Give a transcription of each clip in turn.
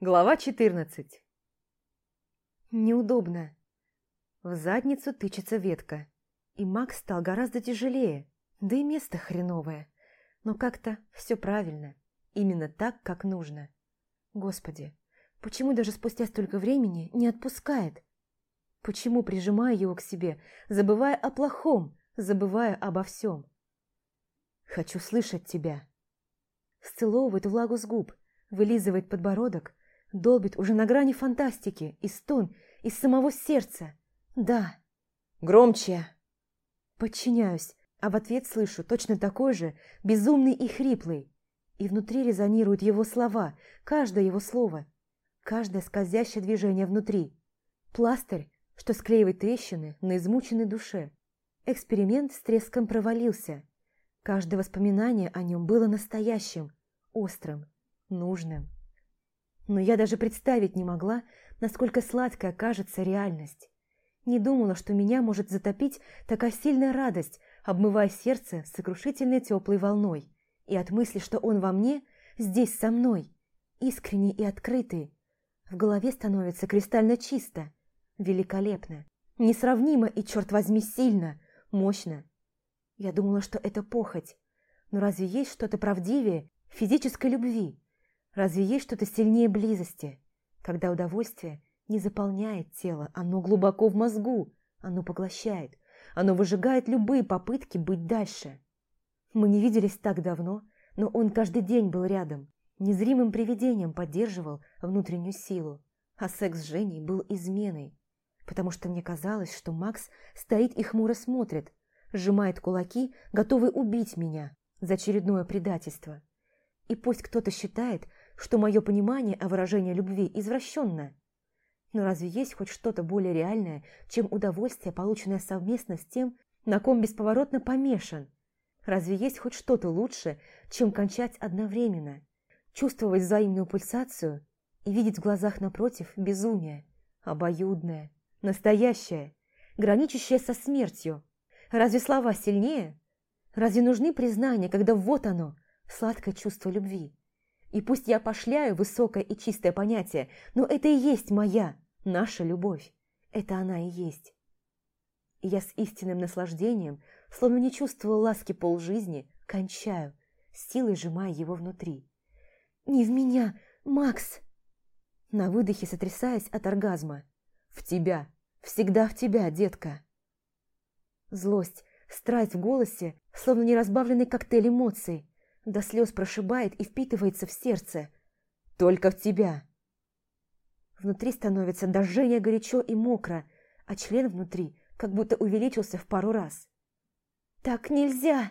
Глава 14 Неудобно. В задницу тычется ветка, и Макс стал гораздо тяжелее, да и место хреновое. Но как-то все правильно, именно так, как нужно. Господи, почему даже спустя столько времени не отпускает? Почему прижимаю его к себе, забывая о плохом, забывая обо всем? Хочу слышать тебя. Сцеловывает влагу с губ, вылизывает подбородок, долбит уже на грани фантастики, и стон из самого сердца. Да. Громче. Подчиняюсь, а в ответ слышу точно такой же, безумный и хриплый. И внутри резонируют его слова, каждое его слово, каждое скользящее движение внутри. Пластырь, что склеивает трещины на измученной душе. Эксперимент с треском провалился. Каждое воспоминание о нем было настоящим, острым, нужным. Но я даже представить не могла, насколько сладкой окажется реальность. Не думала, что меня может затопить такая сильная радость, обмывая сердце сокрушительной теплой волной. И от мысли, что он во мне, здесь со мной, искренний и открытый, в голове становится кристально чисто, великолепно, несравнимо и, черт возьми, сильно, мощно. Я думала, что это похоть, но разве есть что-то правдивее физической любви? Разве есть что-то сильнее близости, когда удовольствие не заполняет тело, оно глубоко в мозгу, оно поглощает, оно выжигает любые попытки быть дальше. Мы не виделись так давно, но он каждый день был рядом, незримым привидением поддерживал внутреннюю силу, а секс с Женей был изменой, потому что мне казалось, что Макс стоит и хмуро смотрит, сжимает кулаки, готовый убить меня за очередное предательство. И пусть кто-то считает, что мое понимание о выражении любви извращенно. Но разве есть хоть что-то более реальное, чем удовольствие, полученное совместно с тем, на ком бесповоротно помешан? Разве есть хоть что-то лучше, чем кончать одновременно, чувствовать взаимную пульсацию и видеть в глазах напротив безумие, обоюдное, настоящее, граничащее со смертью? Разве слова сильнее? Разве нужны признания, когда вот оно, сладкое чувство любви? И пусть я пошляю высокое и чистое понятие, но это и есть моя, наша любовь. Это она и есть. И я с истинным наслаждением, словно не чувствовала ласки полжизни, кончаю, силой сжимая его внутри. «Не в меня, Макс!» На выдохе сотрясаясь от оргазма. «В тебя! Всегда в тебя, детка!» Злость, страсть в голосе, словно неразбавленный коктейль эмоций, до слез прошибает и впитывается в сердце. Только в тебя. Внутри становится до горячо и мокро, а член внутри как будто увеличился в пару раз. «Так нельзя!»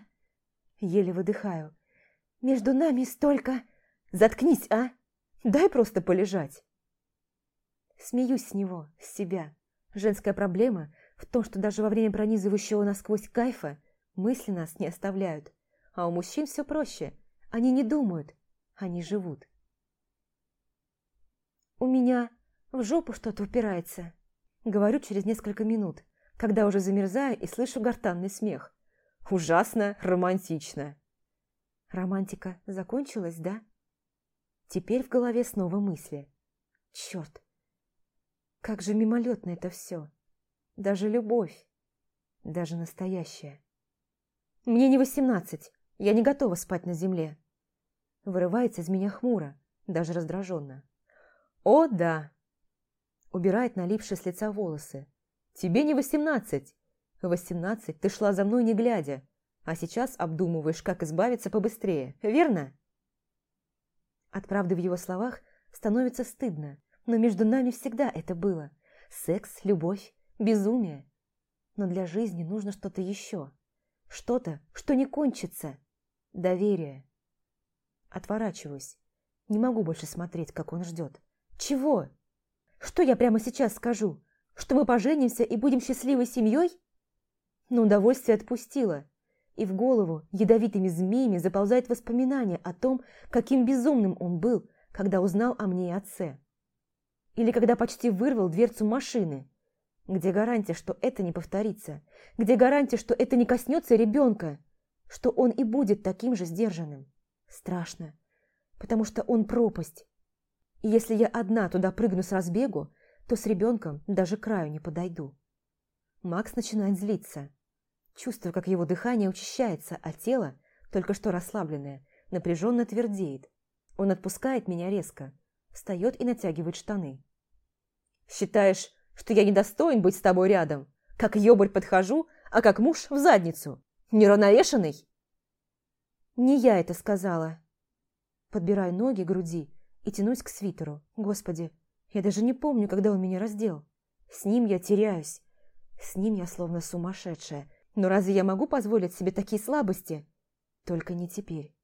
Еле выдыхаю. «Между нами столько...» «Заткнись, а! Дай просто полежать!» Смеюсь с него, с себя. Женская проблема в том, что даже во время пронизывающего насквозь кайфа мысли нас не оставляют. А у мужчин все проще. Они не думают, они живут. У меня в жопу что-то упирается. Говорю через несколько минут, когда уже замерзаю и слышу гортанный смех. Ужасно романтично. Романтика закончилась, да? Теперь в голове снова мысли. Черт, как же мимолетно это все. Даже любовь, даже настоящая. Мне не восемнадцать, я не готова спать на земле. Вырывается из меня хмуро, даже раздраженно. О, да! Убирает налипшие с лица волосы. Тебе не восемнадцать. Восемнадцать ты шла за мной не глядя, а сейчас обдумываешь, как избавиться побыстрее, верно? От правды в его словах становится стыдно, но между нами всегда это было. Секс, любовь, безумие. Но для жизни нужно что-то еще. Что-то, что не кончится. Доверие. Отворачиваюсь. Не могу больше смотреть, как он ждет. Чего? Что я прямо сейчас скажу? Что мы поженимся и будем счастливой семьей? Но удовольствие отпустило. И в голову ядовитыми змеями заползает воспоминание о том, каким безумным он был, когда узнал о мне и отце. Или когда почти вырвал дверцу машины. Где гарантия, что это не повторится? Где гарантия, что это не коснется ребенка? Что он и будет таким же сдержанным. Страшно, потому что он пропасть. И если я одна туда прыгну с разбегу, то с ребенком даже краю не подойду. Макс начинает злиться. Чувствую, как его дыхание учащается, а тело, только что расслабленное, напряженно твердеет. Он отпускает меня резко, встает и натягивает штаны. «Считаешь, что я недостоин быть с тобой рядом? Как ёбарь подхожу, а как муж в задницу? Неравновешенный?» «Не я это сказала». Подбираю ноги груди и тянусь к свитеру. Господи, я даже не помню, когда он меня раздел. С ним я теряюсь. С ним я словно сумасшедшая. Но разве я могу позволить себе такие слабости? Только не теперь.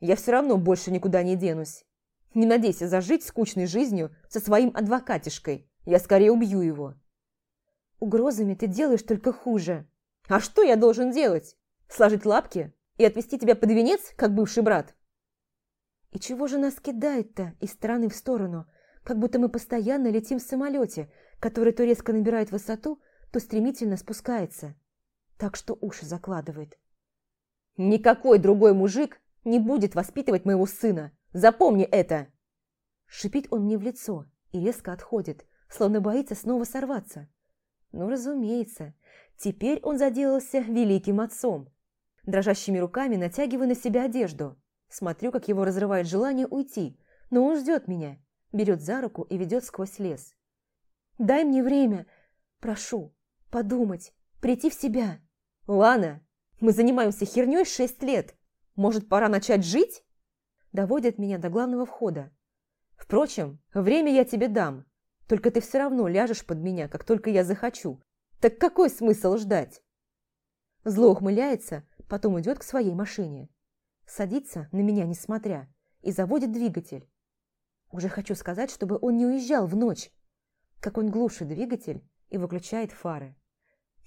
Я все равно больше никуда не денусь. Не надейся зажить скучной жизнью со своим адвокатишкой. Я скорее убью его. Угрозами ты делаешь только хуже. А что я должен делать? Сложить лапки и отвести тебя под венец, как бывший брат? И чего же нас кидает-то из стороны в сторону, как будто мы постоянно летим в самолете, который то резко набирает высоту, то стремительно спускается. Так что уши закладывает. «Никакой другой мужик не будет воспитывать моего сына. Запомни это!» Шипит он мне в лицо и резко отходит, словно боится снова сорваться. Ну, разумеется, теперь он заделался великим отцом. Дрожащими руками натягиваю на себя одежду. Смотрю, как его разрывает желание уйти, но он ждет меня, берет за руку и ведет сквозь лес. «Дай мне время, прошу, подумать, прийти в себя». «Лана, мы занимаемся херней шесть лет. Может, пора начать жить?» Доводит меня до главного входа. «Впрочем, время я тебе дам, только ты все равно ляжешь под меня, как только я захочу. Так какой смысл ждать?» Зло ухмыляется, потом идет к своей машине садится на меня несмотря и заводит двигатель. Уже хочу сказать, чтобы он не уезжал в ночь, как он глушит двигатель и выключает фары.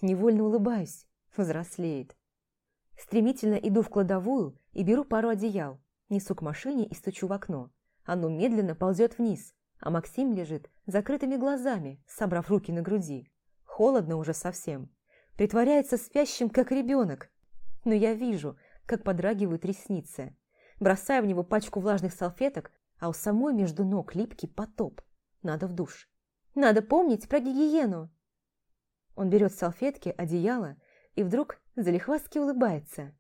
Невольно улыбаюсь, взрослеет. Стремительно иду в кладовую и беру пару одеял, несу к машине и стучу в окно. Оно медленно ползет вниз, а Максим лежит закрытыми глазами, собрав руки на груди. Холодно уже совсем. Притворяется спящим, как ребенок. Но я вижу, как подрагивают ресницы. Бросаю в него пачку влажных салфеток, а у самой между ног липкий потоп. Надо в душ. Надо помнить про гигиену. Он берет салфетки, одеяло и вдруг залихвастки улыбается.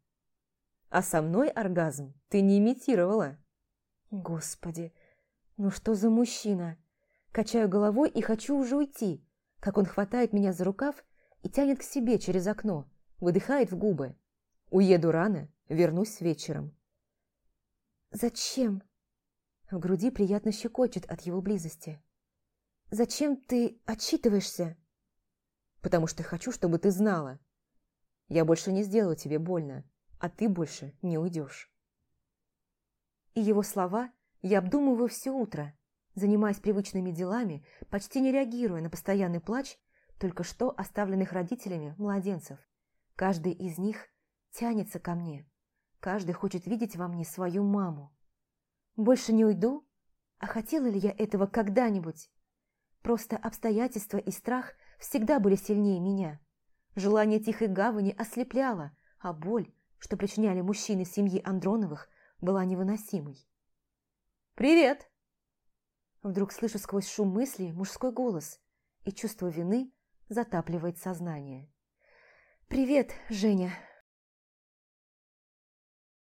А со мной оргазм ты не имитировала. Господи, ну что за мужчина? Качаю головой и хочу уже уйти, как он хватает меня за рукав и тянет к себе через окно, выдыхает в губы. Уеду рано, Вернусь вечером. «Зачем?» В груди приятно щекочет от его близости. «Зачем ты отчитываешься?» «Потому что хочу, чтобы ты знала. Я больше не сделаю тебе больно, а ты больше не уйдешь». И его слова я обдумываю все утро, занимаясь привычными делами, почти не реагируя на постоянный плач только что оставленных родителями младенцев. Каждый из них тянется ко мне, Каждый хочет видеть во мне свою маму. Больше не уйду? А хотела ли я этого когда-нибудь? Просто обстоятельства и страх всегда были сильнее меня. Желание тихой гавани ослепляло, а боль, что причиняли мужчины семьи Андроновых, была невыносимой. «Привет!» Вдруг слышу сквозь шум мыслей мужской голос, и чувство вины затапливает сознание. «Привет, Женя!»